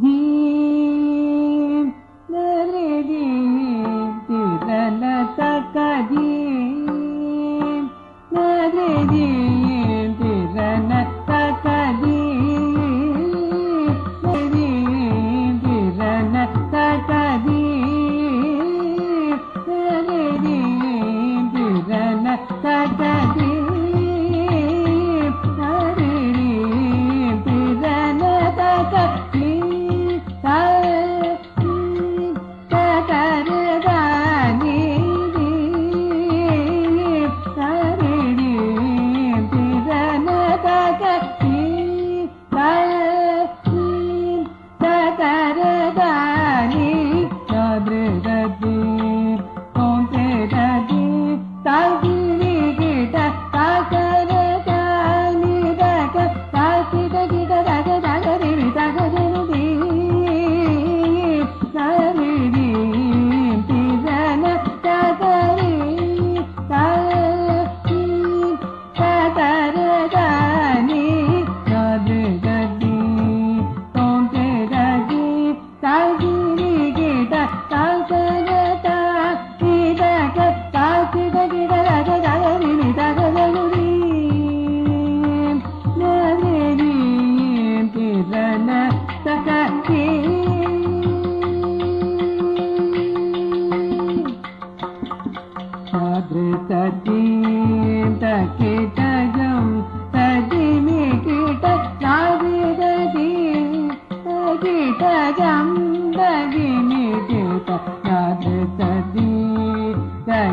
Hmm.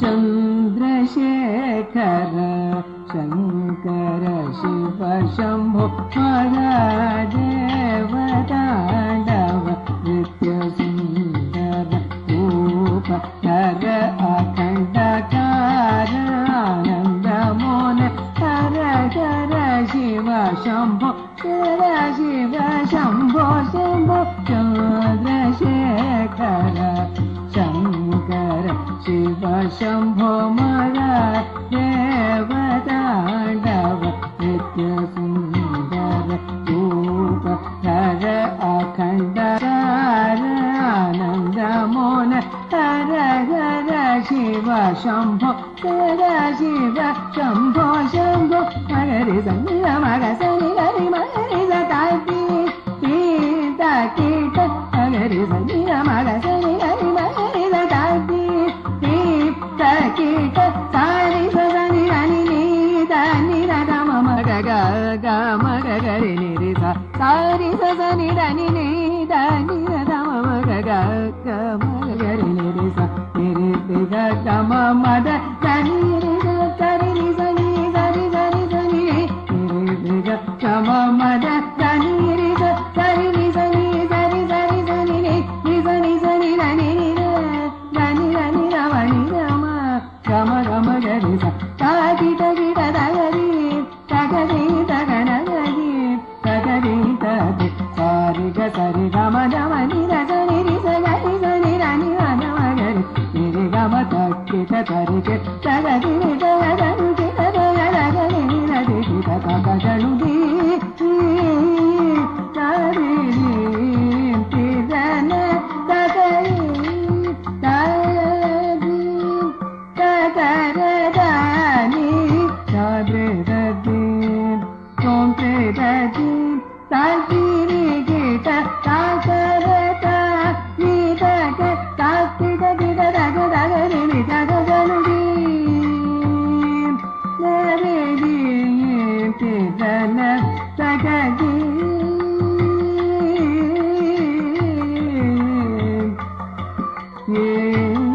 Chandrashekhar Shankar Shiva शम्भो शम्भु परवृत्य शन्दरपद शम्भो मारा देवताण्डव नित्यसुन्दर रूप हर अखण्डानन्दोन हर हर शिव शम्भो हर शिव शम्भो शम्भो अगरि सङ्गा कीट हरि सङ्गम గ మగ గరి నిరి సారి సద నిడని నిడని దమ మగ గ మగ గరి నిరి నిరి గమ మద చింతకి సారిగ సరి గమ గమ నిర గరి రి గరి గరి రని గమ గరి నిరి గమ తక్కిత తరిగ తగరి ಜನ ಸಗದಿ ಏ